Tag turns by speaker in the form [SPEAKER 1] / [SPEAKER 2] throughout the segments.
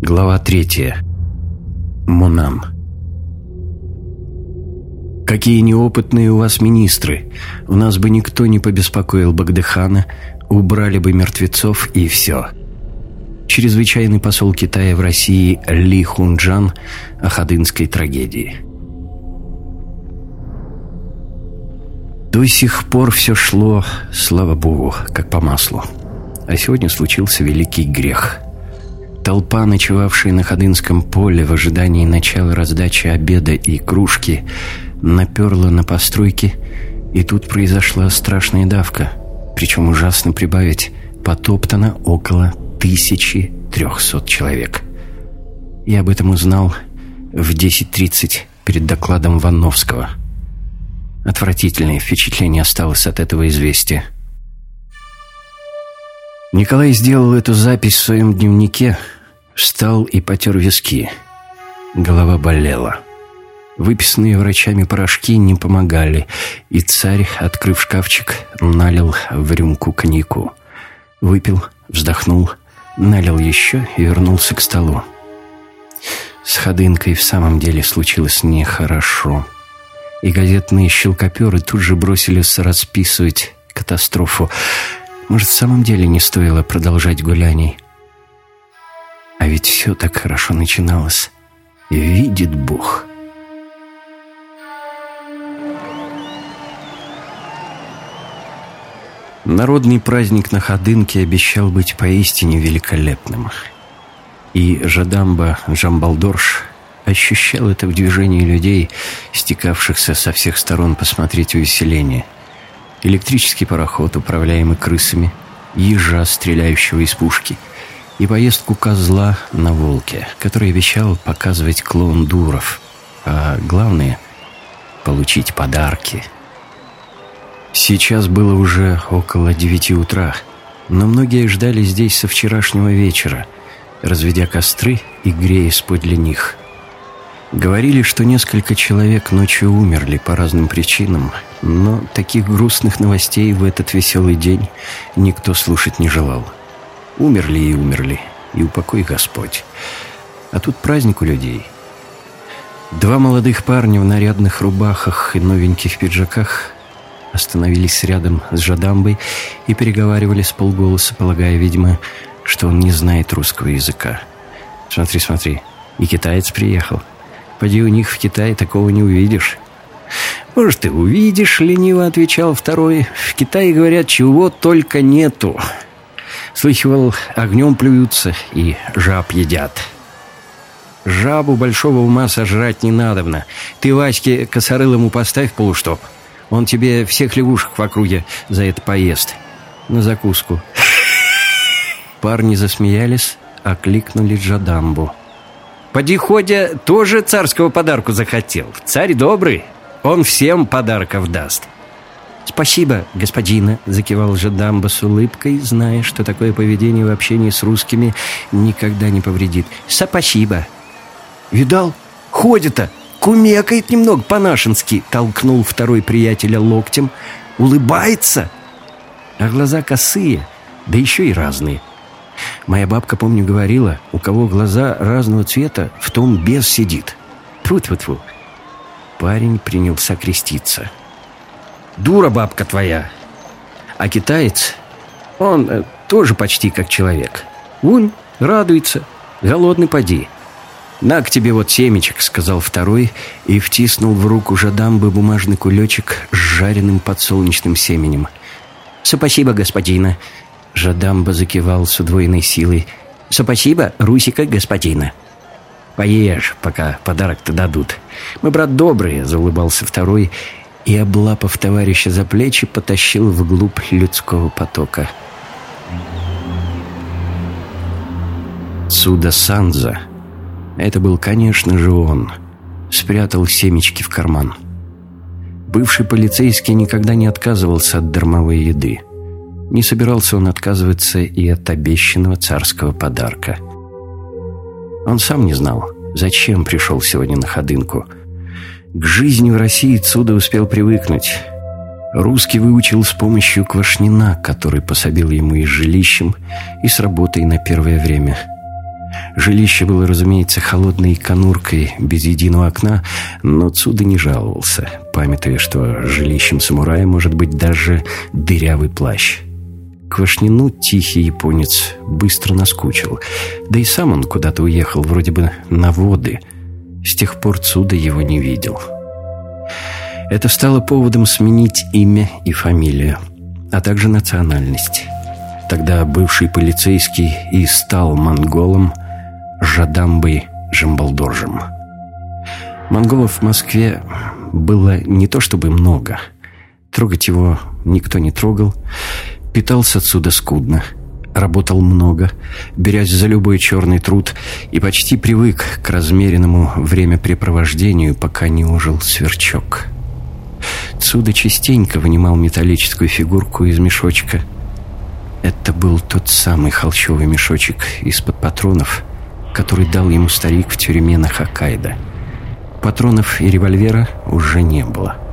[SPEAKER 1] Глава третья. Монам. Какие неопытные у вас министры. У нас бы никто не побеспокоил Багдыхана, убрали бы мертвецов и все. Чрезвычайный посол Китая в России Ли Хунджан о ходынской трагедии. До сих пор все шло, слава богу, как по маслу. А сегодня случился великий грех – Толпа, ночевавшая на Ходынском поле в ожидании начала раздачи обеда и кружки, наперла на постройки, и тут произошла страшная давка. Причем ужасно прибавить, потоптано около 1300 человек. Я об этом узнал в 10.30 перед докладом Ванновского. Отвратительное впечатление осталось от этого известия. Николай сделал эту запись в своем дневнике – Встал и потер виски. Голова болела. Выписанные врачами порошки не помогали, и царь, открыв шкафчик, налил в рюмку коньяку. Выпил, вздохнул, налил еще и вернулся к столу. С Ходынкой в самом деле случилось нехорошо. И газетные щелкоперы тут же бросились расписывать катастрофу. Может, в самом деле не стоило продолжать гуляний? А ведь все так хорошо начиналось. Видит Бог. Народный праздник на Ходынке обещал быть поистине великолепным. И Жадамба Джамбалдорш ощущал это в движении людей, стекавшихся со всех сторон посмотреть увеселение. Электрический пароход, управляемый крысами, ежа, стреляющего из пушки — и поездку козла на волке, который обещал показывать клоун Дуров, а главное — получить подарки. Сейчас было уже около девяти утра, но многие ждали здесь со вчерашнего вечера, разведя костры и греясь подле них. Говорили, что несколько человек ночью умерли по разным причинам, но таких грустных новостей в этот веселый день никто слушать не желал. Умерли и умерли, и упокой Господь. А тут праздник у людей. Два молодых парня в нарядных рубахах и новеньких пиджаках остановились рядом с Жадамбой и переговаривали с полголоса, полагая, видимо, что он не знает русского языка. «Смотри, смотри, и китаец приехал. Поди у них в Китае такого не увидишь». «Может, и увидишь», — лениво отвечал второй. «В Китае, говорят, чего только нету». Слыхивал, огнем плюются и жаб едят. Жабу большого ума сожрать не надобно. Ты Ваське косорылому поставь полуштоп. Он тебе всех лягушек в округе за это поест. На закуску. Парни засмеялись, окликнули Джадамбу. Поди тоже царского подарку захотел. Царь добрый, он всем подарков даст. «Спасибо, господина», — закивал Жадамба с улыбкой, зная, что такое поведение в общении с русскими никогда не повредит. «Спасибо». «Видал? Ходит-то, кумекает немного по-нашенски», — толкнул второй приятеля локтем. «Улыбается?» А глаза косые, да еще и разные. Моя бабка, помню, говорила, у кого глаза разного цвета, в том без сидит. Тьфу-тьфу-тьфу. Парень принялся креститься. Дура бабка твоя. А китаец, он э, тоже почти как человек. Вунь, радуется, голодный поди. «На к тебе вот семечек», — сказал второй и втиснул в руку Жадамбы бумажный кулечек с жареным подсолнечным семенем. «Спасибо, господина», — Жадамба закивал с удвоенной силой. «Спасибо, Русика, господина». «Поешь, пока подарок-то дадут. Мы, брат, добрые», — заулыбался второй и, облапав товарища за плечи, потащил вглубь людского потока. Суда Санза. Это был, конечно же, он. Спрятал семечки в карман. Бывший полицейский никогда не отказывался от дармовой еды. Не собирался он отказываться и от обещанного царского подарка. Он сам не знал, зачем пришел сегодня на ходынку – к жизни в России Цуда успел привыкнуть. Русский выучил с помощью Квашнина, который пособил ему и с жилищем, и с работой на первое время. Жилище было, разумеется, холодной конуркой, без единого окна, но Цуда не жаловался, памятуя, что жилищем самурая может быть даже дырявый плащ. Квашнину тихий японец быстро наскучил, да и сам он куда-то уехал, вроде бы на воды. С тех пор Цуда его не видел. Это стало поводом сменить имя и фамилию, а также национальность. Тогда бывший полицейский и стал монголом Жадамбой Жамбалдоржем. Монголов в Москве было не то чтобы много. Трогать его никто не трогал. Питался отсюда скудно. Работал много, берясь за любой черный труд, и почти привык к размеренному времяпрепровождению, пока не ужил сверчок. Цуда частенько вынимал металлическую фигурку из мешочка. Это был тот самый холщовый мешочек из-под патронов, который дал ему старик в тюрьме на Хоккайдо. Патронов и револьвера уже не было.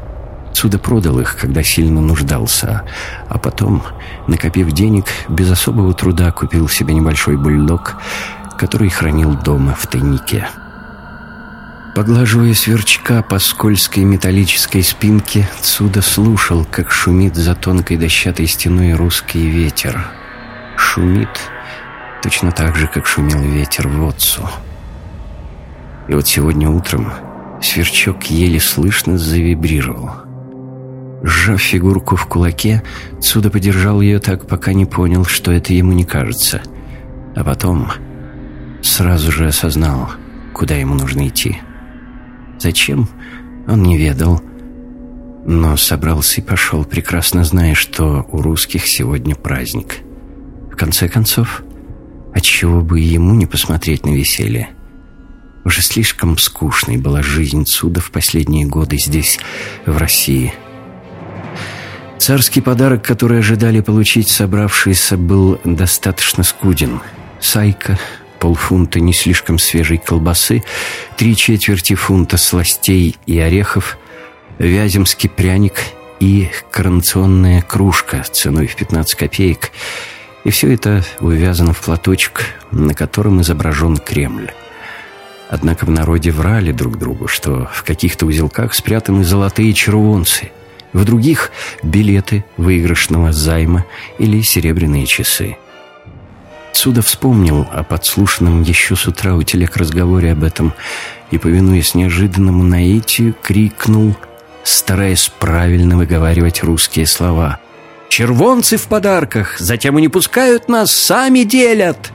[SPEAKER 1] Цуда продал их, когда сильно нуждался, а потом, накопив денег, без особого труда купил себе небольшой бульдог, который хранил дома в тайнике. Поглаживая сверчка по скользкой металлической спинке, Цуда слушал, как шумит за тонкой дощатой стеной русский ветер. Шумит точно так же, как шумел ветер в Отцу. И вот сегодня утром сверчок еле слышно завибрировал. Сжав фигурку в кулаке, Цуда подержал ее так, пока не понял, что это ему не кажется. А потом сразу же осознал, куда ему нужно идти. Зачем, он не ведал, но собрался и пошел, прекрасно зная, что у русских сегодня праздник. В конце концов, отчего бы ему не посмотреть на веселье? Уже слишком скучной была жизнь Цуда в последние годы здесь, в России. Царский подарок, который ожидали получить собравшиеся, был достаточно скуден. Сайка, полфунта не слишком свежей колбасы, три четверти фунта сластей и орехов, вяземский пряник и коронационная кружка ценой в 15 копеек. И все это увязано в платочек, на котором изображен Кремль. Однако в народе врали друг другу, что в каких-то узелках спрятаны золотые червонцы, в других — билеты выигрышного займа или серебряные часы. Отсюда вспомнил о подслушанном еще с утра у телег разговоре об этом и, повинуясь неожиданному наитию, крикнул, стараясь правильно выговаривать русские слова. «Червонцы в подарках! Затем и не пускают нас, сами делят!»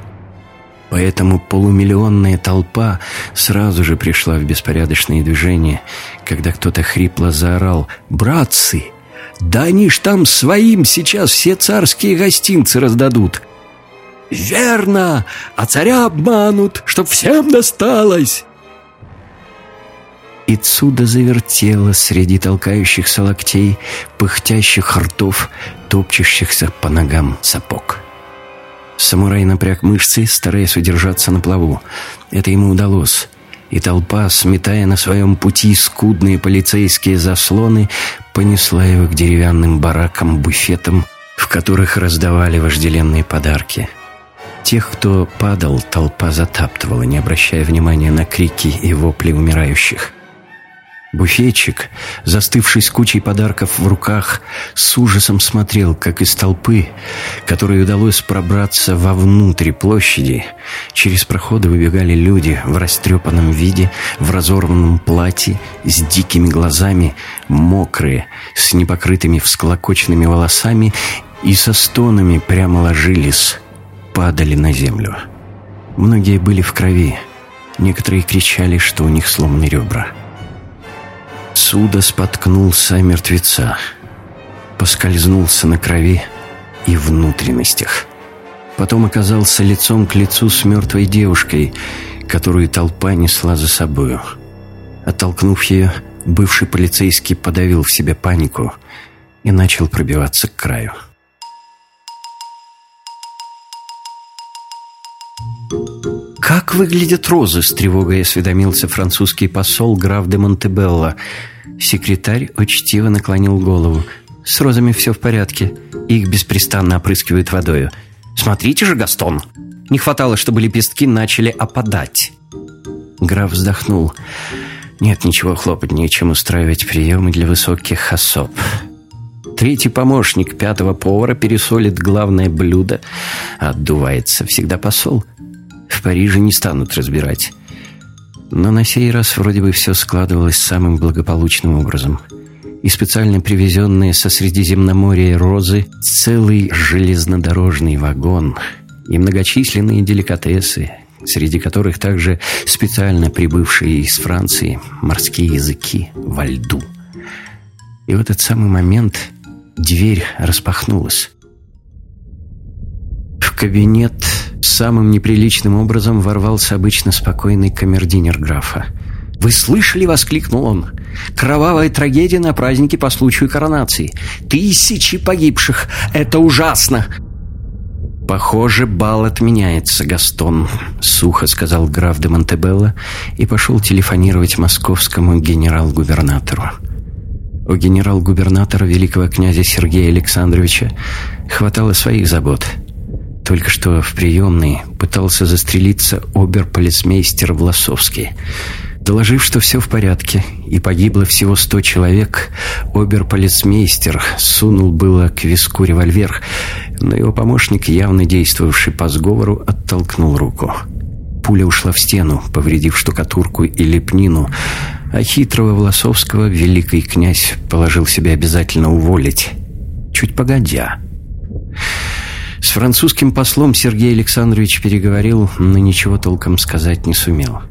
[SPEAKER 1] Поэтому полумиллионная толпа сразу же пришла в беспорядочные движения, когда кто-то хрипло заорал «Братцы! Да они ж там своим сейчас все царские гостинцы раздадут!» «Верно! А царя обманут, чтоб всем досталось!» И Цуда завертела среди толкающихся локтей, пыхтящих ртов, топчущихся по ногам сапог. Самурай напряг мышцы, стараясь удержаться на плаву. Это ему удалось. И толпа, сметая на своем пути скудные полицейские заслоны, понесла его к деревянным баракам-буфетам, в которых раздавали вожделенные подарки — Тех, кто падал, толпа затаптывала, не обращая внимания на крики и вопли умирающих. Буфетчик, застывший с кучей подарков в руках, с ужасом смотрел, как из толпы, которой удалось пробраться вовнутрь площади, через проходы выбегали люди в растрепанном виде, в разорванном платье, с дикими глазами, мокрые, с непокрытыми всклокоченными волосами и со стонами прямо ложились падали на землю. Многие были в крови. Некоторые кричали, что у них сломаны ребра. Суда споткнулся мертвеца. Поскользнулся на крови и внутренностях. Потом оказался лицом к лицу с мертвой девушкой, которую толпа несла за собою. Оттолкнув ее, бывший полицейский подавил в себе панику и начал пробиваться к краю. «Как выглядят розы?» — с тревогой осведомился французский посол граф де Монтебелло. Секретарь учтиво наклонил голову. «С розами все в порядке. Их беспрестанно опрыскивают водою. Смотрите же, Гастон!» Не хватало, чтобы лепестки начали опадать. Граф вздохнул. Нет ничего хлопотнее, чем устраивать приемы для высоких особ. Третий помощник пятого повара пересолит главное блюдо, а отдувается всегда посол. В Париже не станут разбирать. Но на сей раз вроде бы все складывалось самым благополучным образом. И специально привезенные со Средиземноморья розы, целый железнодорожный вагон и многочисленные деликатесы, среди которых также специально прибывшие из Франции морские языки во льду. И в этот самый момент дверь распахнулась. В кабинет самым неприличным образом ворвался обычно спокойный камердинер графа. «Вы слышали?» — воскликнул он. «Кровавая трагедия на празднике по случаю коронации. Тысячи погибших! Это ужасно!» «Похоже, бал отменяется, Гастон», — сухо сказал граф де Монтебелло и пошел телефонировать московскому генерал-губернатору. У генерал-губернатора великого князя Сергея Александровича хватало своих забот. Только что в приемной пытался застрелиться обер-полицмейстер Власовский — Доложив, что все в порядке, и погибло всего сто человек, оберполицмейстер сунул было к виску револьвер, но его помощник, явно действовавший по сговору, оттолкнул руку. Пуля ушла в стену, повредив штукатурку и лепнину, а хитрого Волосовского великий князь положил себе обязательно уволить. Чуть погодя. С французским послом Сергей Александрович переговорил, но ничего толком сказать не сумел.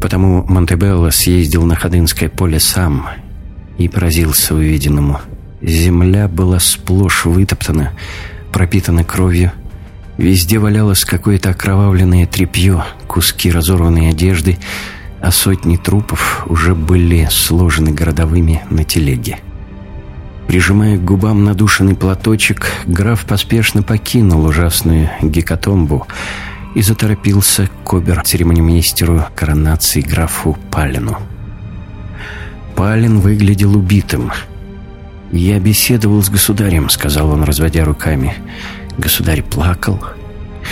[SPEAKER 1] Потому Монтебелло съездил на Ходынское поле сам и поразился увиденному. Земля была сплошь вытоптана, пропитана кровью. Везде валялось какое-то окровавленное тряпье, куски разорванной одежды, а сотни трупов уже были сложены городовыми на телеге. Прижимая к губам надушенный платочек, граф поспешно покинул ужасную гекатомбу — и заторопился к обер-церемонимейстеру коронации графу Палину. Палин выглядел убитым. «Я беседовал с государем», — сказал он, разводя руками. Государь плакал.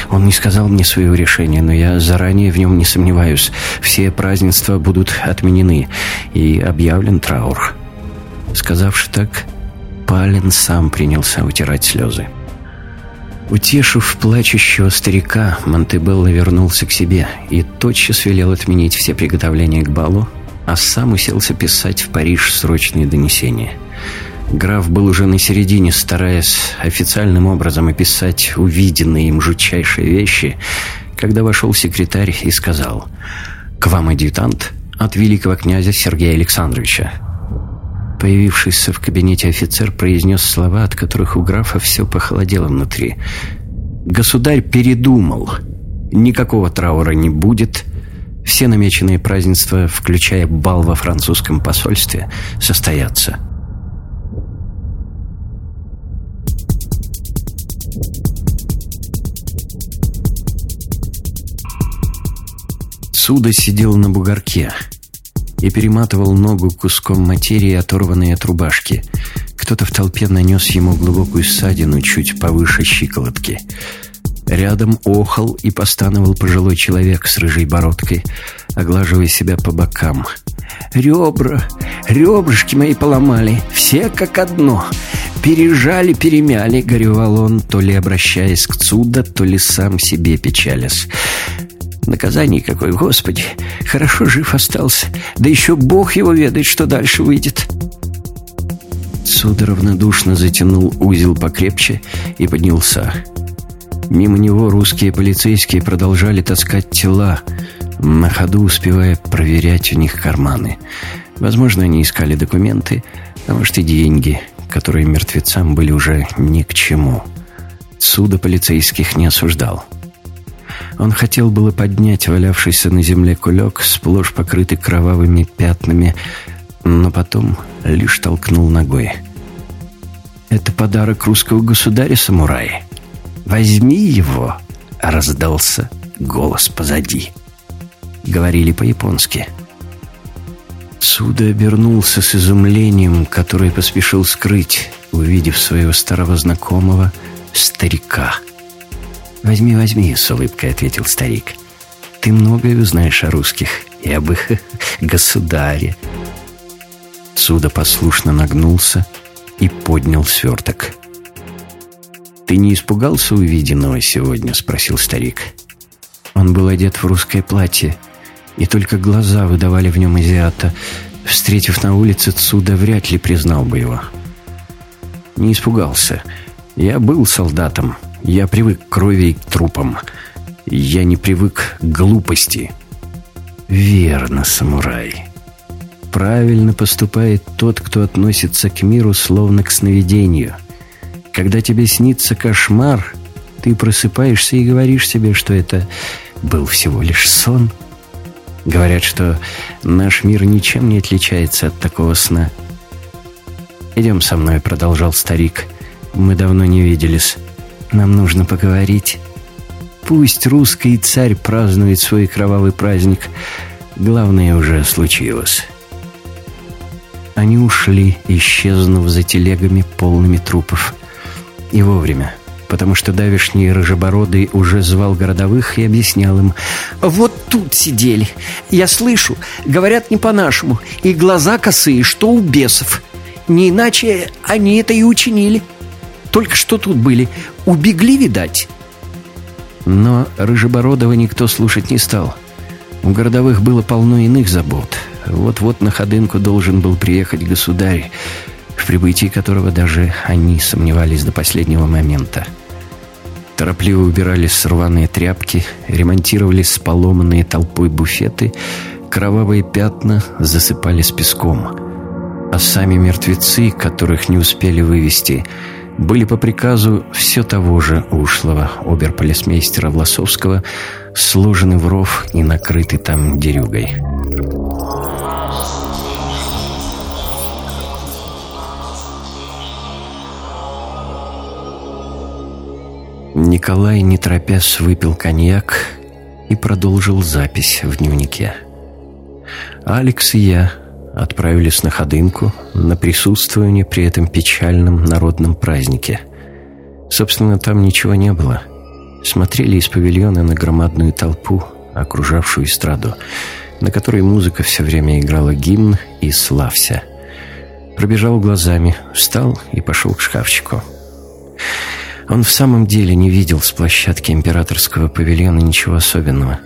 [SPEAKER 1] Он не сказал мне своего решения, но я заранее в нем не сомневаюсь. Все празднества будут отменены, и объявлен траур. Сказавши так, Палин сам принялся утирать слезы. Утешив плачущего старика, Монтебелло вернулся к себе и тотчас велел отменить все приготовления к балу, а сам уселся писать в Париж срочные донесения. Граф был уже на середине, стараясь официальным образом описать увиденные им жутчайшие вещи, когда вошел секретарь и сказал «К вам адъютант от великого князя Сергея Александровича. Появившийся в кабинете офицер произнес слова, от которых у графа все похолодело внутри. «Государь передумал. Никакого траура не будет. Все намеченные празднества, включая бал во французском посольстве, состоятся». Суда сидел на бугорке – и перематывал ногу куском материи, оторванной от рубашки. Кто-то в толпе нанес ему глубокую ссадину чуть повыше щиколотки. Рядом охал и постановал пожилой человек с рыжей бородкой, оглаживая себя по бокам. «Ребра, ребрышки мои поломали, все как одно. Пережали, перемяли», — горевал он, то ли обращаясь к Цуда, то ли сам себе печалясь. Наказание какое, Господи! Хорошо жив остался. Да еще Бог его ведает, что дальше выйдет. Суд равнодушно затянул узел покрепче и поднялся. Мимо него русские полицейские продолжали таскать тела, на ходу успевая проверять у них карманы. Возможно, они искали документы, а может и деньги, которые мертвецам были уже ни к чему. Суда полицейских не осуждал. Он хотел было поднять валявшийся на земле кулек, сплошь покрытый кровавыми пятнами, но потом лишь толкнул ногой. «Это подарок русского государя, самурай. Возьми его!» — раздался голос позади. Говорили по-японски. Суда обернулся с изумлением, которое поспешил скрыть, увидев своего старого знакомого, старика — «Возьми, возьми», — с улыбкой ответил старик. «Ты многое узнаешь о русских и об их государе». Цуда послушно нагнулся и поднял сверток. «Ты не испугался увиденного сегодня?» — спросил старик. Он был одет в русское платье, и только глаза выдавали в нем азиата. Встретив на улице Цуда, вряд ли признал бы его. «Не испугался. Я был солдатом. Я привык к крови и к трупам. Я не привык к глупости». «Верно, самурай. Правильно поступает тот, кто относится к миру словно к сновидению». Когда тебе снится кошмар, ты просыпаешься и говоришь себе, что это был всего лишь сон. Говорят, что наш мир ничем не отличается от такого сна. «Идем со мной», — продолжал старик. «Мы давно не виделись. Нам нужно поговорить. Пусть русский царь празднует свой кровавый праздник. Главное уже случилось». Они ушли, исчезнув за телегами, полными трупов. И вовремя, потому что давишний рыжебородый уже звал городовых и объяснял им. «Вот тут сидели. Я слышу. Говорят не по-нашему. И глаза косые, что у бесов. Не иначе они это и учинили. Только что тут были. Убегли, видать». Но Рыжебородова никто слушать не стал. У городовых было полно иных забот. Вот-вот на Ходынку должен был приехать государь в прибытии которого даже они сомневались до последнего момента. Торопливо убирались рваные тряпки, ремонтировались поломанные толпой буфеты, кровавые пятна засыпались песком. А сами мертвецы, которых не успели вывести, были по приказу все того же ушлого оберполисмейстера Власовского сложены в ров и накрыты там дерюгой. Николай, не торопясь, выпил коньяк и продолжил запись в дневнике. Алекс и я отправились на Ходынку на присутствование при этом печальном народном празднике. Собственно, там ничего не было. Смотрели из павильона на громадную толпу, окружавшую эстраду, на которой музыка все время играла гимн и «Славься». Пробежал глазами, встал и пошел к шкафчику. Он в самом деле не видел с площадки императорского павильона ничего особенного.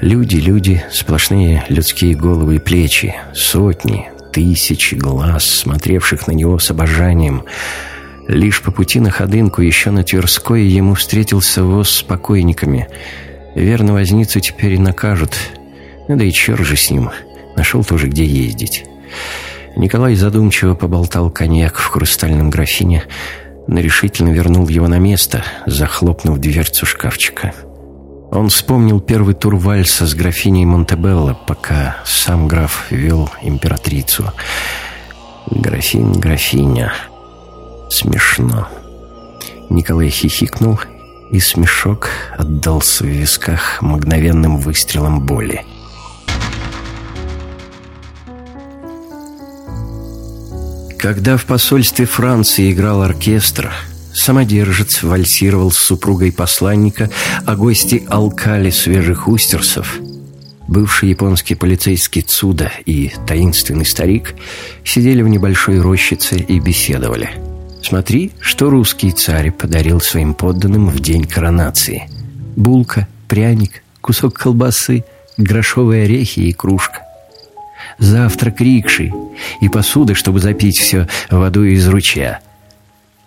[SPEAKER 1] Люди, люди, сплошные людские головы и плечи, сотни, тысячи глаз, смотревших на него с обожанием. Лишь по пути на Ходынку, еще на Тверской, ему встретился воз с покойниками. Верно, возницу теперь и накажут. Ну да и черт же с ним. Нашел тоже где ездить. Николай задумчиво поболтал коньяк в хрустальном графине, но решительно вернул его на место, захлопнув дверцу шкафчика. Он вспомнил первый тур вальса с графиней Монтебелло, пока сам граф вел императрицу. «Графин, графиня...» Смешно. Николай хихикнул, и смешок отдался в висках мгновенным выстрелом боли. Когда в посольстве Франции играл оркестр, самодержец вальсировал с супругой посланника, а гости алкали свежих устерсов, бывший японский полицейский Цуда и таинственный старик сидели в небольшой рощице и беседовали. Смотри, что русский царь подарил своим подданным в день коронации. Булка, пряник, кусок колбасы, грошовые орехи и кружка завтрак рикши и посуда, чтобы запить все водой из ручья.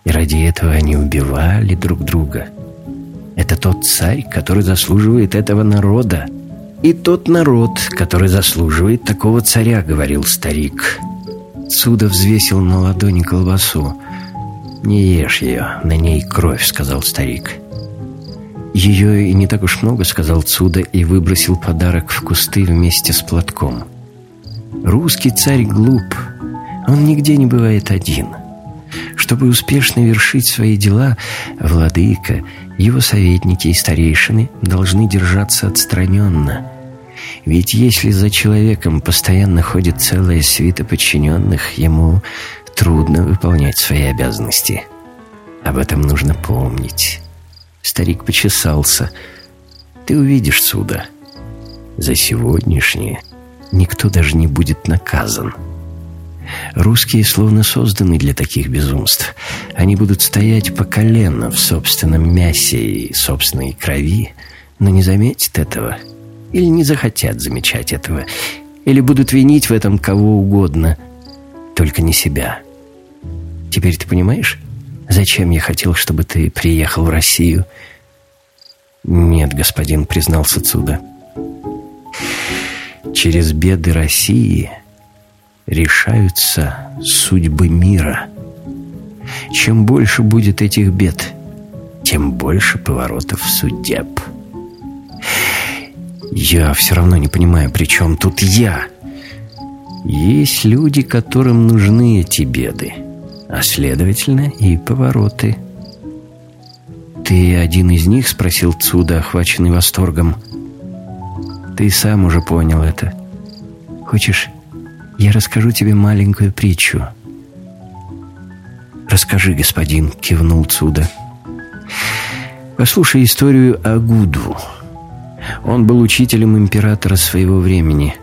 [SPEAKER 1] И ради этого они убивали друг друга. Это тот царь, который заслуживает этого народа. И тот народ, который заслуживает такого царя, говорил старик. Цуда взвесил на ладони колбасу. «Не ешь ее, на ней кровь», — сказал старик. «Ее и не так уж много», — сказал Цуда и выбросил подарок в кусты вместе с платком. Русский царь глуп, он нигде не бывает один. Чтобы успешно вершить свои дела, владыка, его советники и старейшины должны держаться отстраненно. Ведь если за человеком постоянно ходит целая свита подчиненных, ему трудно выполнять свои обязанности. Об этом нужно помнить. Старик почесался. «Ты увидишь, суда. За сегодняшнее никто даже не будет наказан». Русские словно созданы для таких безумств. Они будут стоять по колено в собственном мясе и собственной крови, но не заметят этого. Или не захотят замечать этого. Или будут винить в этом кого угодно, только не себя. Теперь ты понимаешь, зачем я хотел, чтобы ты приехал в Россию? Нет, господин, признался Цуда. Через беды России решаются судьбы мира. Чем больше будет этих бед, тем больше поворотов судеб. Я все равно не понимаю, при чем тут я? Есть люди, которым нужны эти беды, а следовательно и повороты. «Ты один из них?» — спросил Цуда, охваченный восторгом. «Ты сам уже понял это. Хочешь, я расскажу тебе маленькую притчу?» «Расскажи, господин», — кивнул Цуда. «Послушай историю о Гуду. Он был учителем императора своего времени.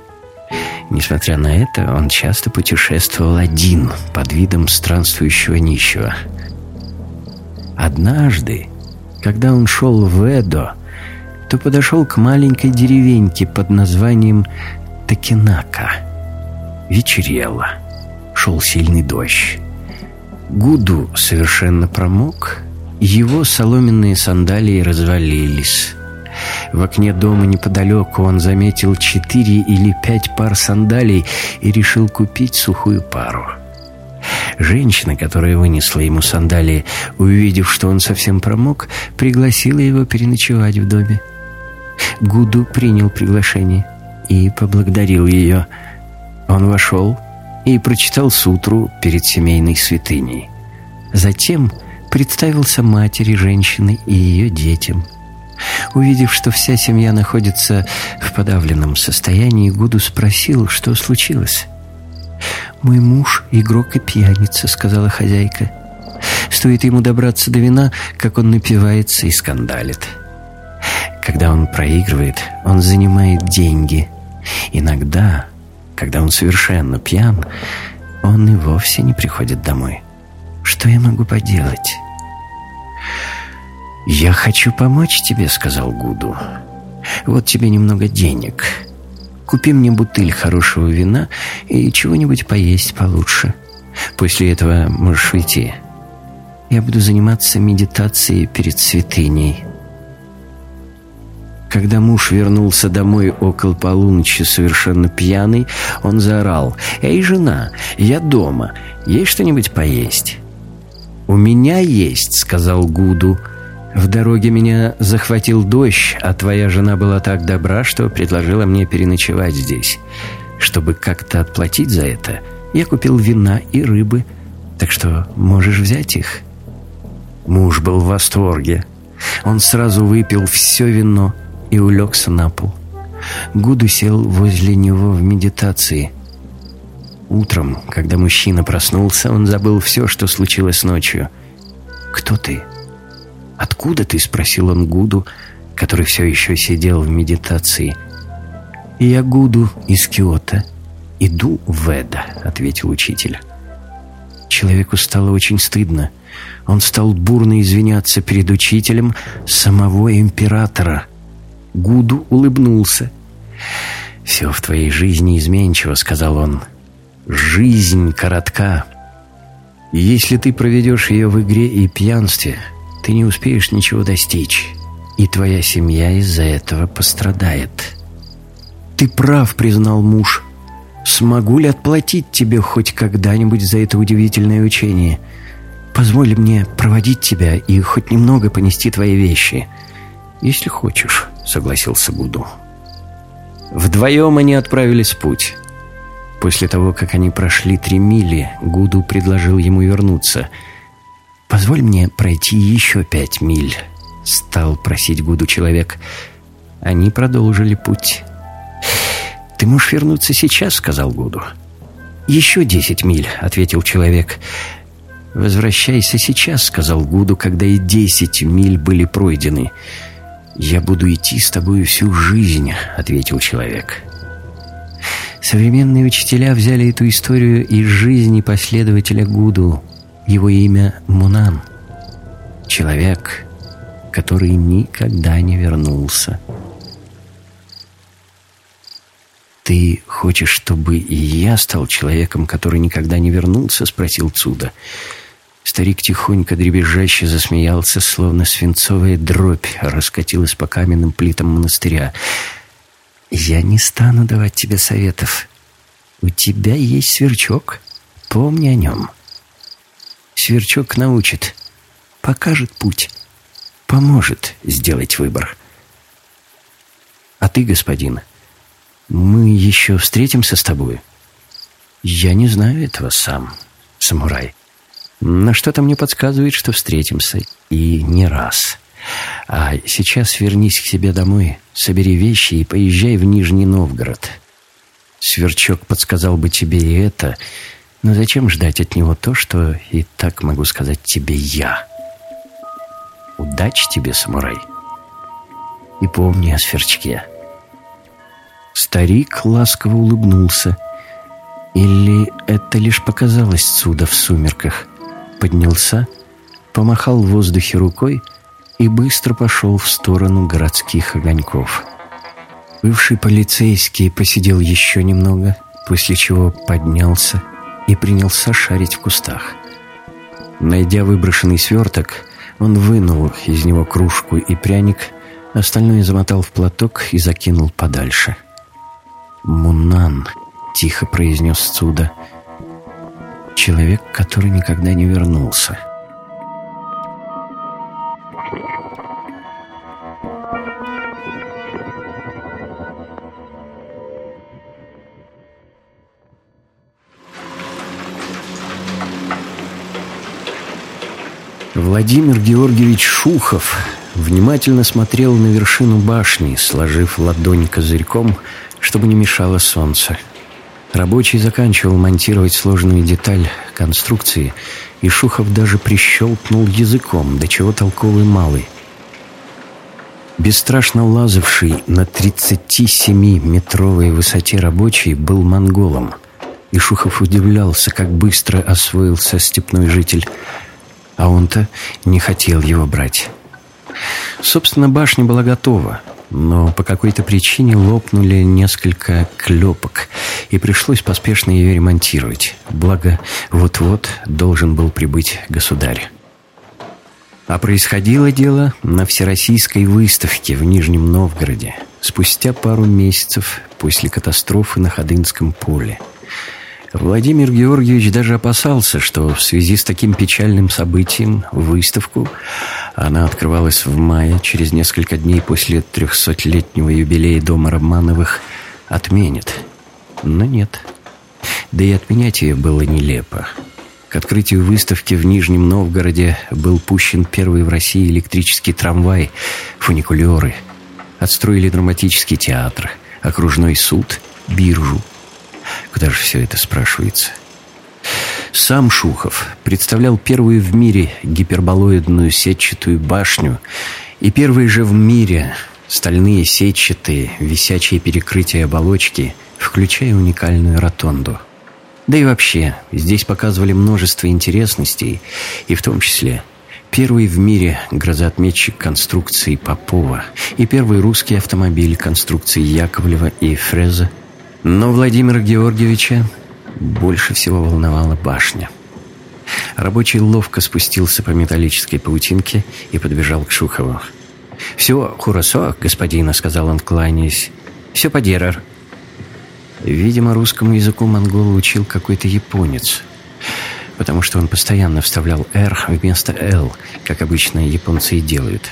[SPEAKER 1] Несмотря на это, он часто путешествовал один, под видом странствующего нищего. Однажды, когда он шел в Эдо, то подошел к маленькой деревеньке под названием Такинака. Вечерело. Шел сильный дождь. Гуду совершенно промок, его соломенные сандалии развалились. В окне дома неподалеку он заметил четыре или пять пар сандалий и решил купить сухую пару. Женщина, которая вынесла ему сандалии, увидев, что он совсем промок, пригласила его переночевать в доме. Гуду принял приглашение и поблагодарил ее. Он вошел и прочитал сутру перед семейной святыней. Затем представился матери женщины и ее детям – Увидев, что вся семья находится в подавленном состоянии, Гуду спросил, что случилось. «Мой муж — игрок и пьяница», — сказала хозяйка. «Стоит ему добраться до вина, как он напивается и скандалит. Когда он проигрывает, он занимает деньги. Иногда, когда он совершенно пьян, он и вовсе не приходит домой. Что я могу поделать?» «Я хочу помочь тебе», — сказал Гуду. «Вот тебе немного денег. Купи мне бутыль хорошего вина и чего-нибудь поесть получше. После этого можешь уйти. Я буду заниматься медитацией перед святыней». Когда муж вернулся домой около полуночи совершенно пьяный, он заорал «Эй, жена, я дома, есть что-нибудь поесть?» «У меня есть», — сказал Гуду, — в дороге меня захватил дождь, а твоя жена была так добра, что предложила мне переночевать здесь. Чтобы как-то отплатить за это, я купил вина и рыбы, так что можешь взять их». Муж был в восторге. Он сразу выпил все вино и улегся на пол. Гуду сел возле него в медитации. Утром, когда мужчина проснулся, он забыл все, что случилось ночью. «Кто ты?» «Откуда ты?» — спросил он Гуду, который все еще сидел в медитации. «Я Гуду из Киота. Иду в Эда», — ответил учитель. Человеку стало очень стыдно. Он стал бурно извиняться перед учителем самого императора. Гуду улыбнулся. «Все в твоей жизни изменчиво», — сказал он. «Жизнь коротка. Если ты проведешь ее в игре и пьянстве, ты не успеешь ничего достичь, и твоя семья из-за этого пострадает. Ты прав, признал муж. Смогу ли отплатить тебе хоть когда-нибудь за это удивительное учение? Позволь мне проводить тебя и хоть немного понести твои вещи. Если хочешь, согласился Гуду. Вдвоем они отправились в путь. После того, как они прошли три мили, Гуду предложил ему вернуться – «Позволь мне пройти еще пять миль», — стал просить Гуду человек. Они продолжили путь. «Ты можешь вернуться сейчас», — сказал Гуду. «Еще десять миль», — ответил человек. «Возвращайся сейчас», — сказал Гуду, когда и десять миль были пройдены. «Я буду идти с тобой всю жизнь», — ответил человек. Современные учителя взяли эту историю из жизни последователя Гуду. Его имя Мунан. Человек, который никогда не вернулся. «Ты хочешь, чтобы и я стал человеком, который никогда не вернулся?» — спросил Цуда. Старик тихонько дребезжаще засмеялся, словно свинцовая дробь раскатилась по каменным плитам монастыря. «Я не стану давать тебе советов. У тебя есть сверчок. Помни о нем. Сверчок научит, покажет путь, поможет сделать выбор. А ты, господин, мы еще встретимся с тобой?» «Я не знаю этого сам, самурай». Но что-то мне подсказывает, что встретимся. И не раз. А сейчас вернись к себе домой, собери вещи и поезжай в Нижний Новгород. Сверчок подсказал бы тебе и это, но зачем ждать от него то, что и так могу сказать тебе я? Удачи тебе, самурай. И помни о сверчке. Старик ласково улыбнулся. Или это лишь показалось Цуда в сумерках? Поднялся, помахал в воздухе рукой и быстро пошел в сторону городских огоньков. Бывший полицейский посидел еще немного, после чего поднялся и принялся шарить в кустах. Найдя выброшенный сверток, он вынул из него кружку и пряник, остальное замотал в платок и закинул подальше. «Мунан», — тихо произнес Цуда, — Человек, который никогда не вернулся. Владимир Георгиевич Шухов внимательно смотрел на вершину башни, сложив ладонь козырьком, чтобы не мешало солнце. Рабочий заканчивал монтировать сложную деталь конструкции, и Шухов даже прищелкнул языком, до чего толковый малый. Бесстрашно лазавший на 37-метровой высоте рабочий был монголом, и Шухов удивлялся, как быстро освоился степной житель, а он-то не хотел его брать. Собственно, башня была готова — но по какой-то причине лопнули несколько клепок, и пришлось поспешно ее ремонтировать. Благо, вот-вот должен был прибыть государь. А происходило дело на Всероссийской выставке в Нижнем Новгороде спустя пару месяцев после катастрофы на Ходынском поле. Владимир Георгиевич даже опасался, что в связи с таким печальным событием выставку она открывалась в мае, через несколько дней после трехсотлетнего юбилея дома Романовых, отменят. Но нет. Да и отменять ее было нелепо. К открытию выставки в Нижнем Новгороде был пущен первый в России электрический трамвай, фуникулеры. Отстроили драматический театр, окружной суд, биржу. Куда же все это спрашивается? Сам Шухов представлял первую в мире гиперболоидную сетчатую башню и первые же в мире стальные сетчатые висячие перекрытия оболочки, включая уникальную ротонду. Да и вообще, здесь показывали множество интересностей, и в том числе первый в мире грозоотметчик конструкции Попова и первый русский автомобиль конструкции Яковлева и Фреза. Но Владимира Георгиевича больше всего волновала башня. Рабочий ловко спустился по металлической паутинке и подбежал к Шухову. «Все хорошо, господина», — сказал он, кланяясь. «Все подерар». Видимо, русскому языку монгол учил какой-то японец, потому что он постоянно вставлял «р» вместо «л», как обычно японцы и делают.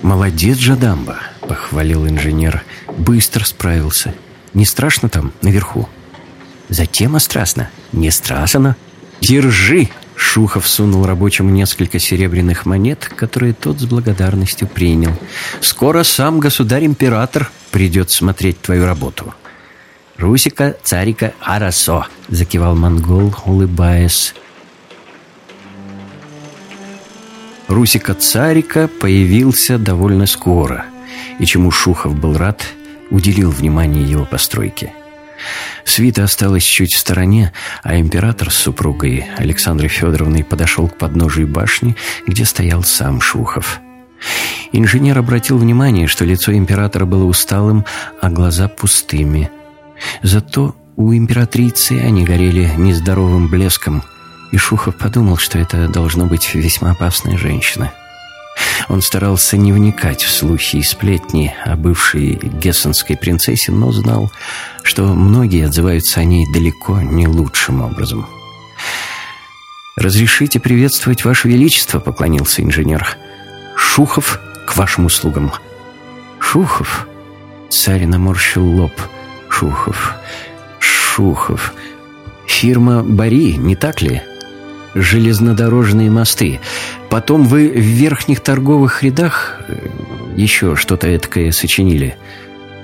[SPEAKER 1] «Молодец, Жадамба», — похвалил инженер. «Быстро справился. Не страшно там, наверху?» Затем страстно. Не страшно. Держи! Шухов сунул рабочему несколько серебряных монет, которые тот с благодарностью принял. «Скоро сам государь-император придет смотреть твою работу». «Русика, царика, арасо», — закивал монгол, улыбаясь. Русика Царика появился довольно скоро, и чему Шухов был рад, уделил внимание его постройке. Свита осталась чуть в стороне, а император с супругой Александрой Федоровной подошел к подножию башни, где стоял сам Шухов. Инженер обратил внимание, что лицо императора было усталым, а глаза пустыми. Зато у императрицы они горели нездоровым блеском, и Шухов подумал, что это должно быть весьма опасная женщина. Он старался не вникать в слухи и сплетни о бывшей гессенской принцессе, но знал, что многие отзываются о ней далеко не лучшим образом. «Разрешите приветствовать Ваше Величество», — поклонился инженер. «Шухов к вашим услугам». «Шухов?» — царь наморщил лоб. «Шухов, Шухов. Фирма «Бори», не так ли?» Железнодорожные мосты. Потом вы в верхних торговых рядах э, еще что-то этакое сочинили.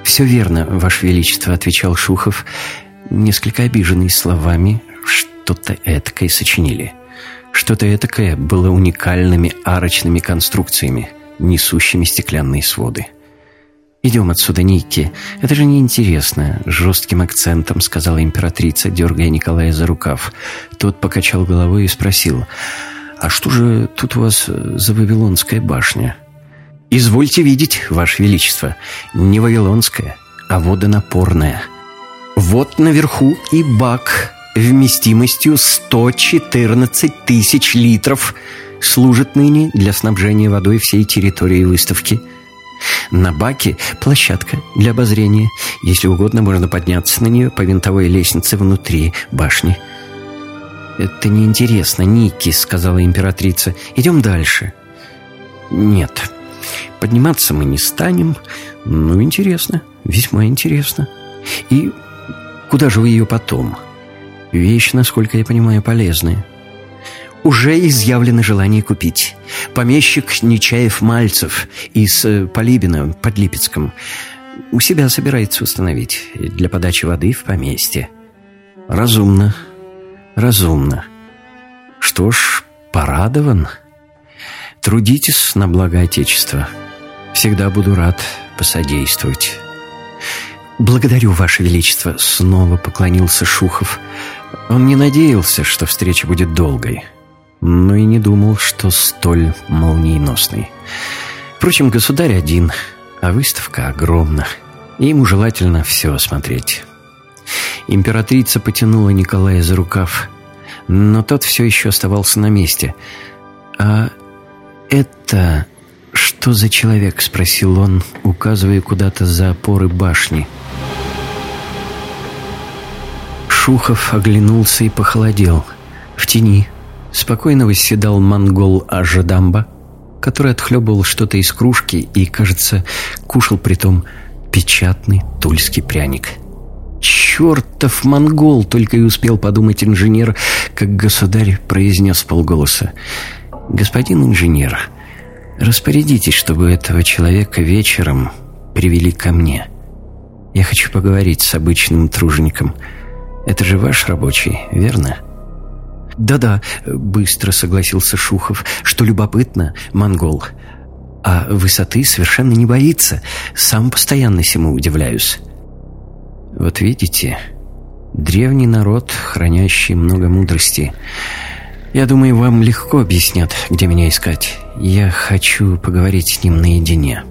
[SPEAKER 1] «Все верно, Ваше Величество», — отвечал Шухов, несколько обиженный словами, что-то этакое сочинили. Что-то этакое было уникальными арочными конструкциями, несущими стеклянные своды. «Идем отсюда, Ники. Это же неинтересно», — жестким акцентом сказала императрица, дергая Николая за рукав. Тот покачал головой и спросил, «А что же тут у вас за Вавилонская башня?» «Извольте видеть, Ваше Величество, не Вавилонская, а водонапорная. Вот наверху и бак вместимостью 114 тысяч литров служит ныне для снабжения водой всей территории выставки». На баке площадка для обозрения. Если угодно, можно подняться на нее по винтовой лестнице внутри башни. «Это неинтересно, Ники», — сказала императрица. «Идем дальше». «Нет, подниматься мы не станем. Ну, интересно, весьма интересно. И куда же вы ее потом? Вещь, насколько я понимаю, полезная» уже изъявлено желание купить. Помещик Нечаев-Мальцев из э, Полибина под Липецком у себя собирается установить для подачи воды в поместье. Разумно, разумно. Что ж, порадован. Трудитесь на благо Отечества. Всегда буду рад посодействовать. «Благодарю, Ваше Величество», — снова поклонился Шухов. Он не надеялся, что встреча будет долгой но и не думал, что столь молниеносный. Впрочем, государь один, а выставка огромна, и ему желательно все осмотреть. Императрица потянула Николая за рукав, но тот все еще оставался на месте. «А это что за человек?» — спросил он, указывая куда-то за опоры башни. Шухов оглянулся и похолодел. В тени Спокойно восседал монгол Ажадамба, который отхлебывал что-то из кружки и, кажется, кушал притом печатный тульский пряник. «Чертов монгол!» — только и успел подумать инженер, как государь произнес полголоса. «Господин инженер, распорядитесь, чтобы этого человека вечером привели ко мне. Я хочу поговорить с обычным тружеником. Это же ваш рабочий, верно?» «Да-да», — быстро согласился Шухов, «что любопытно, монгол. А высоты совершенно не боится. Сам постоянно всему удивляюсь». «Вот видите, древний народ, хранящий много мудрости. Я думаю, вам легко объяснят, где меня искать. Я хочу поговорить с ним наедине».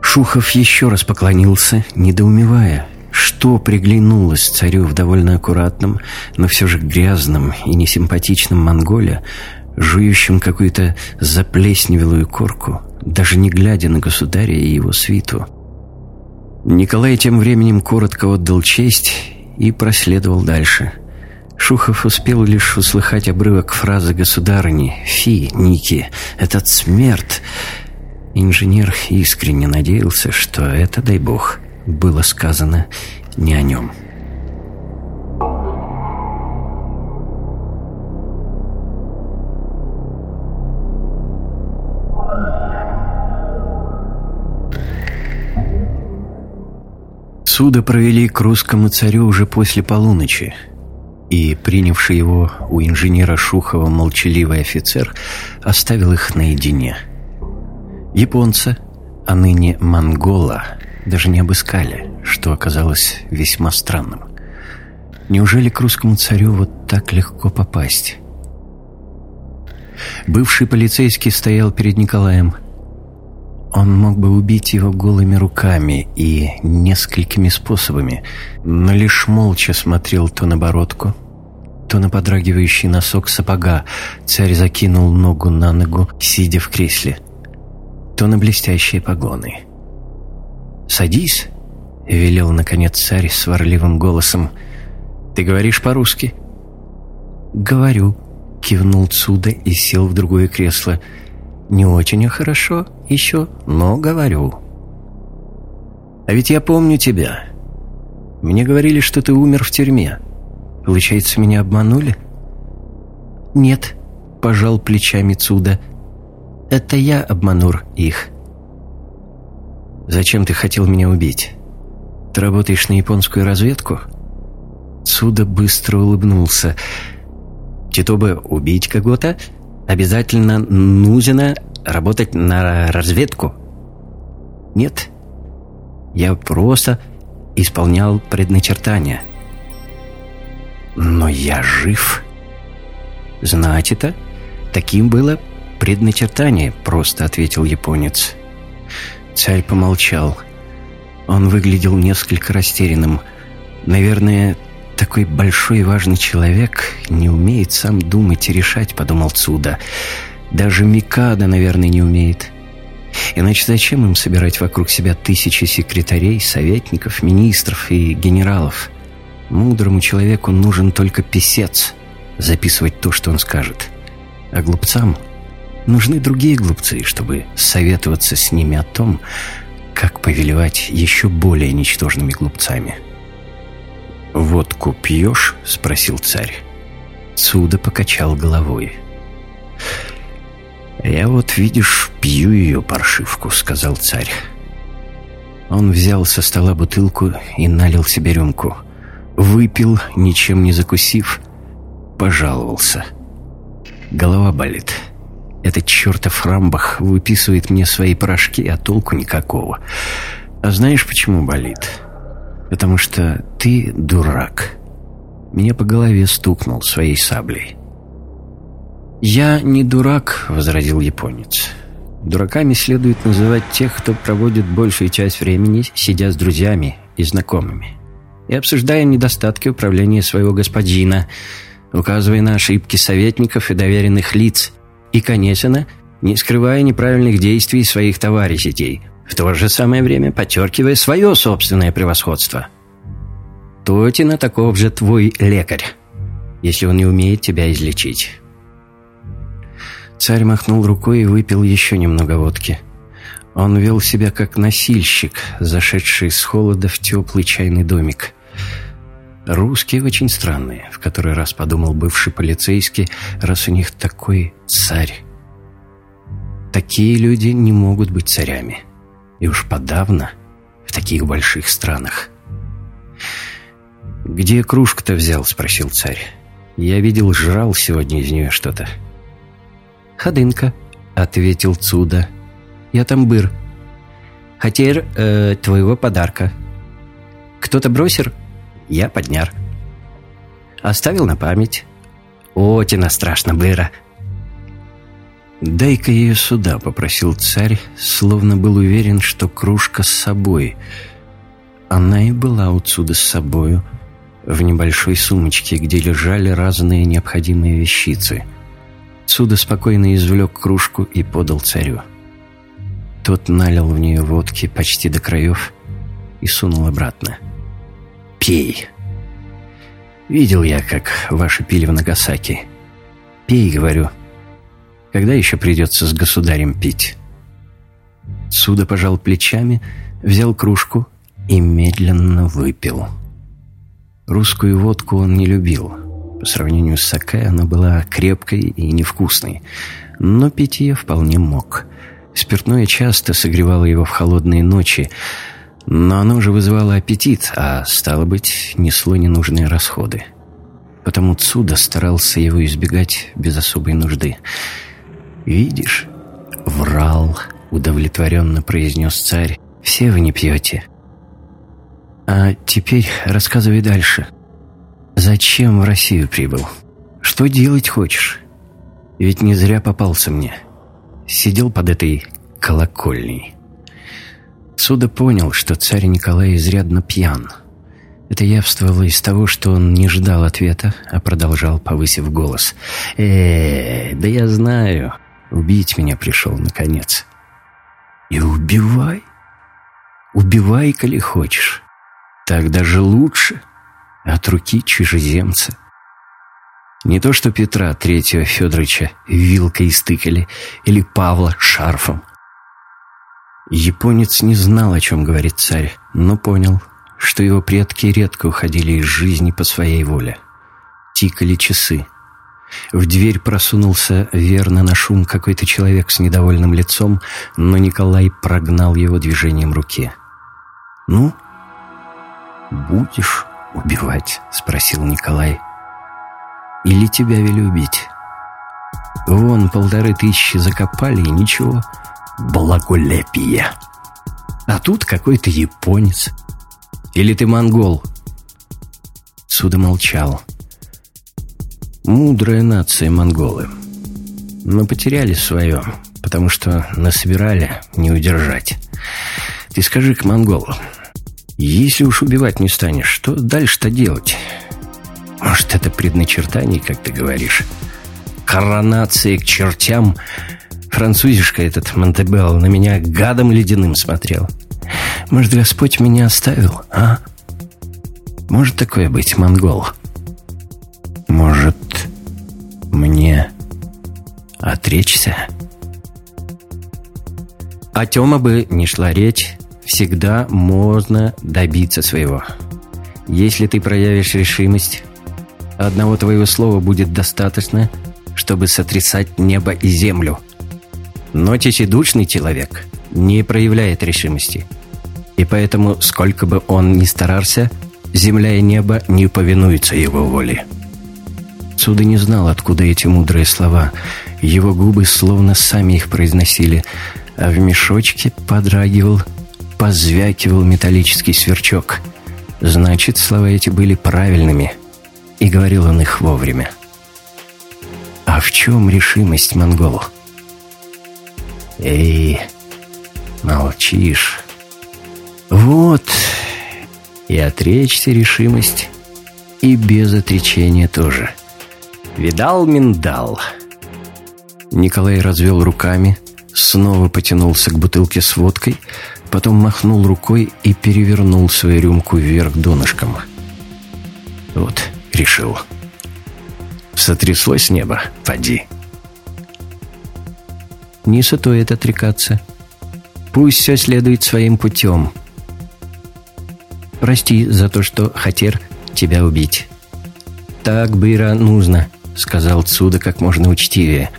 [SPEAKER 1] Шухов еще раз поклонился, недоумевая, что приглянулось царю в довольно аккуратном, но все же грязном и несимпатичном монголе, жующем какую-то заплесневелую корку, даже не глядя на государя и его свиту. Николай тем временем коротко отдал честь и проследовал дальше. Шухов успел лишь услыхать обрывок фразы государыни «Фи, Ники, этот смерть!» Инженер искренне надеялся, что это, дай бог, было сказано не о нем. Суда провели к русскому царю уже после полуночи. и принявший его у инженера Шухова молчаливый офицер оставил их наедине. Японца, а ныне монгола, даже не обыскали, что оказалось весьма странным. Неужели к русскому царю вот так легко попасть? Бывший полицейский стоял перед Николаем. Он мог бы убить его голыми руками и несколькими способами, но лишь молча смотрел то на бородку, то на подрагивающий носок сапога. Царь закинул ногу на ногу, сидя в кресле, то на блестящие погоны. «Садись», — велел, наконец, царь сварливым голосом. «Ты говоришь по-русски?» «Говорю», — кивнул Цуда и сел в другое кресло. «Не очень хорошо еще, но говорю». «А ведь я помню тебя. Мне говорили, что ты умер в тюрьме. Получается, меня обманули?» «Нет», — пожал плечами Цуда. «Это я обманул их». «Зачем ты хотел меня убить? Ты работаешь на японскую разведку?» Цуда быстро улыбнулся. «Чтобы убить кого-то, обязательно нужно работать на разведку?» «Нет, я просто исполнял предначертания». «Но я жив». «Знать это? Таким было предначертание», — просто ответил японец. Царь помолчал. Он выглядел несколько растерянным. Наверное, такой большой и важный человек не умеет сам думать и решать, подумал Цуда. Даже Микада, наверное, не умеет. Иначе зачем им собирать вокруг себя тысячи секретарей, советников, министров и генералов? Мудрому человеку нужен только писец, записывать то, что он скажет. А глупцам нужны другие глупцы, чтобы советоваться с ними о том, как повелевать еще более ничтожными глупцами. «Водку пьешь?» — спросил царь. Цуда покачал головой. «Я вот, видишь, пью ее паршивку», — сказал царь. Он взял со стола бутылку и налил себе рюмку — Выпил, ничем не закусив, пожаловался. Голова болит. Этот чертов Рамбах выписывает мне свои порошки, а толку никакого. А знаешь, почему болит? Потому что ты дурак. Меня по голове стукнул своей саблей. «Я не дурак», — возразил японец. «Дураками следует называть тех, кто проводит большую часть времени, сидя с друзьями и знакомыми и обсуждая недостатки управления своего господина, указывая на ошибки советников и доверенных лиц, и, конечно, не скрывая неправильных действий своих товарищей, в то же самое время подчеркивая свое собственное превосходство. Тотина таков же твой лекарь, если он не умеет тебя излечить. Царь махнул рукой и выпил еще немного водки – он вел себя как носильщик, зашедший с холода в теплый чайный домик. Русские очень странные, в который раз подумал бывший полицейский, раз у них такой царь. Такие люди не могут быть царями. И уж подавно в таких больших странах. «Где кружку-то взял?» — спросил царь. «Я видел, жрал сегодня из нее что-то». «Ходынка», — ответил Цуда, — я там был. Хотел э, твоего подарка. Кто-то бросил, я подняр. Оставил на память. Отина страшно было. «Дай-ка ее сюда», — попросил царь, словно был уверен, что кружка с собой. Она и была отсюда с собою, в небольшой сумочке, где лежали разные необходимые вещицы. Цуда спокойно извлек кружку и подал царю. Тот налил в нее водки почти до краев и сунул обратно. «Пей!» «Видел я, как ваши пили в Нагасаки. Пей, — говорю. Когда еще придется с государем пить?» Суда пожал плечами, взял кружку и медленно выпил. Русскую водку он не любил. По сравнению с сакэ она была крепкой и невкусной, но пить ее вполне мог. Спиртное часто согревало его в холодные ночи, но оно уже вызывало аппетит, а, стало быть, несло ненужные расходы. потому Цуда старался его избегать без особой нужды. «Видишь, врал», — удовлетворенно произнес царь, — «все вы не пьете». «А теперь рассказывай дальше. Зачем в Россию прибыл? Что делать хочешь? Ведь не зря попался мне. Сидел под этой колокольней». Суда понял, что царь Николай изрядно пьян — это явствовало из того, что он не ждал ответа, а продолжал, повысив голос. э да я знаю, убить меня пришел, наконец». «И убивай. Убивай, коли хочешь. Так даже лучше. От руки чужеземца». Не то что Петра Третьего Федоровича вилкой стыкали или Павла шарфом. Японец не знал, о чем говорит царь, но понял, что его предки редко уходили из жизни по своей воле. Тикали часы. В дверь просунулся верно на шум какой-то человек с недовольным лицом, но Николай прогнал его движением руки. «Ну, будешь убивать?» — спросил Николай. «Или тебя вели убить?» «Вон полторы тысячи закопали, и ничего. Благолепие!» А тут какой-то японец или ты монгол?» Суда молчал. «Мудрая нация монголы. Но потеряли свое, потому что насобирали не удержать. Ты скажи к монголу, если уж убивать не станешь, что дальше-то делать? Может, это предначертание, как ты говоришь? Коронация к чертям?» Французишка этот Монтебелл на меня гадом ледяным смотрел. Может, Господь меня оставил, а? Может такое быть, монгол? Может, мне отречься? О Тёма бы не шла речь, всегда можно добиться своего. Если ты проявишь решимость, одного твоего слова будет достаточно, чтобы сотрясать небо и землю. Но течедушный человек не проявляет решимости – и поэтому, сколько бы он ни старался, земля и небо не повинуются его воле. Цуда не знал, откуда эти мудрые слова. Его губы словно сами их произносили, а в мешочке подрагивал, позвякивал металлический сверчок. Значит, слова эти были правильными, и говорил он их вовремя. А в чем решимость монголу? Эй, молчишь. Вот, и отречься решимость, и без отречения тоже. Видал, миндал. Николай развел руками, снова потянулся к бутылке с водкой, потом махнул рукой и перевернул свою рюмку вверх донышком. Вот, решил. Сотряслось небо, поди. Не стоит отрекаться. Пусть все следует своим путем. Прости за то, что хотел тебя убить». «Так, Быра, нужно», — сказал Цуда как можно учтивее.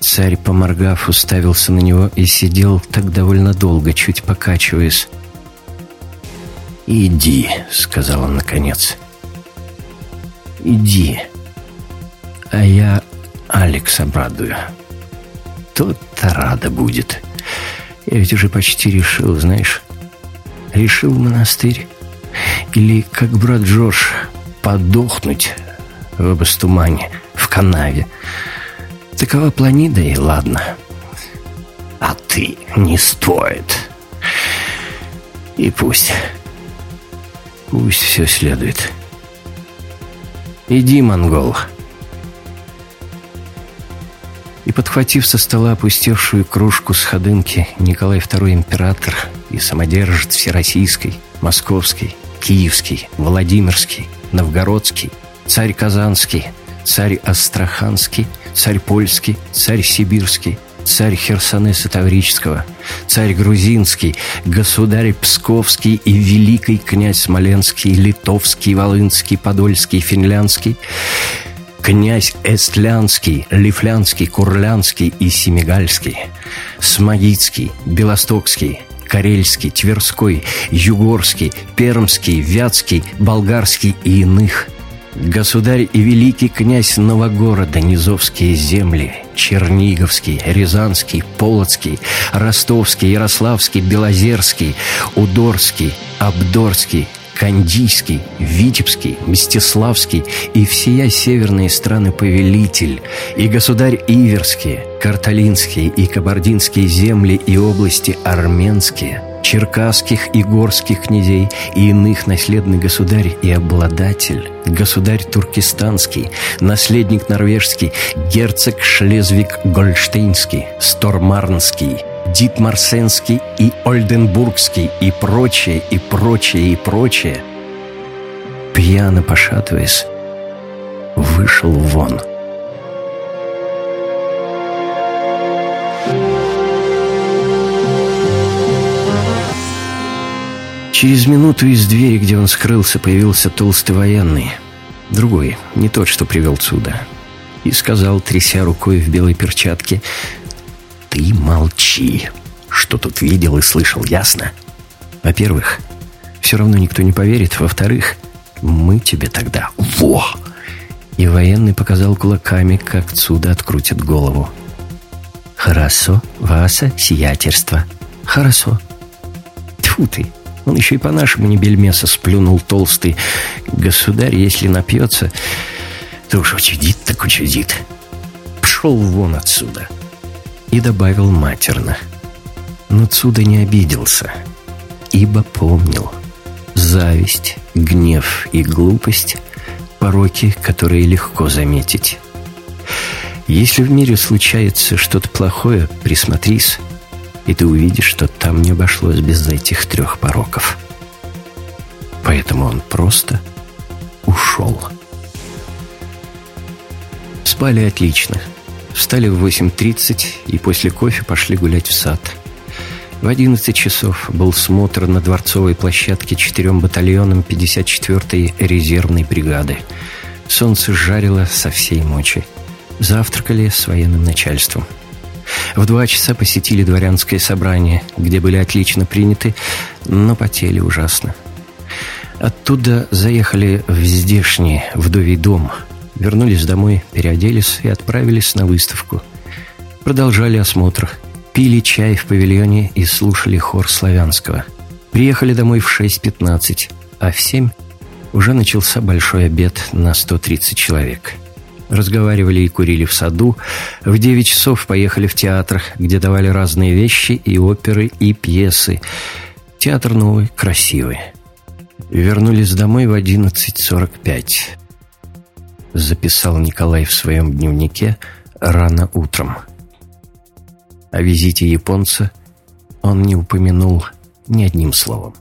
[SPEAKER 1] Царь, поморгав, уставился на него и сидел так довольно долго, чуть покачиваясь. «Иди», — сказал он наконец. «Иди, а я Алекс обрадую. Тот-то рада будет. Я ведь уже почти решил, знаешь, решил монастырь или, как брат Джордж, подохнуть в обостумане, в канаве. Такова планида, и ладно. А ты не стоит. И пусть. Пусть все следует. Иди, монгол. Подхватив со стола опустевшую кружку с ходынки, Николай II император и самодержец Всероссийской, Московской, Киевский, Владимирский, Новгородский, царь Казанский, царь Астраханский, царь Польский, царь Сибирский, царь Херсонеса Таврического, царь Грузинский, государь Псковский и великий князь Смоленский, Литовский, Волынский, Подольский, Финляндский, князь Эстлянский, Лифлянский, Курлянский и Семигальский, Смогицкий, Белостокский, Карельский, Тверской, Югорский, Пермский, Вятский, Болгарский и иных. Государь и великий князь Новогорода, Низовские земли, Черниговский, Рязанский, Полоцкий, Ростовский, Ярославский, Белозерский, Удорский, Абдорский, Кандийский, Витебский, Мстиславский и всея северные страны повелитель, и государь Иверские, Карталинские и Кабардинские земли и области армянские, черкасских и горских князей и иных наследный государь и обладатель, государь туркестанский, наследник норвежский, герцог Шлезвиг-Гольштейнский, Стормарнский, Дитмарсенский и Ольденбургский и прочее, и прочее, и прочее, пьяно пошатываясь, вышел вон. Через минуту из двери, где он скрылся, появился толстый военный. Другой, не тот, что привел сюда. И сказал, тряся рукой в белой перчатке, ты молчи. Что тут видел и слышал, ясно? Во-первых, все равно никто не поверит. Во-вторых, мы тебе тогда... Во! И военный показал кулаками, как отсюда открутит голову. «Хорошо, Васа, сиятельство. Хорошо». Тьфу ты! Он еще и по-нашему не бельмеса сплюнул толстый. Государь, если напьется, то уж учудит так учудит. Пшел вон отсюда и добавил матерно. Но Цуда не обиделся, ибо помнил. Зависть, гнев и глупость – пороки, которые легко заметить. Если в мире случается что-то плохое, присмотрись, и ты увидишь, что там не обошлось без этих трех пороков. Поэтому он просто ушел. Спали отлично – Встали в 8.30 и после кофе пошли гулять в сад. В 11 часов был смотр на дворцовой площадке четырем батальонам 54-й резервной бригады. Солнце жарило со всей мочи. Завтракали с военным начальством. В два часа посетили дворянское собрание, где были отлично приняты, но потели ужасно. Оттуда заехали в здешний вдовий дом – Вернулись домой, переоделись и отправились на выставку. Продолжали осмотр. Пили чай в павильоне и слушали хор славянского. Приехали домой в 6.15, а в 7 уже начался большой обед на 130 человек. Разговаривали и курили в саду. В 9 часов поехали в театр, где давали разные вещи, и оперы, и пьесы. Театр новый, красивый. Вернулись домой в 11.45 записал Николай в своем дневнике рано утром. О визите японца он не упомянул ни одним словом.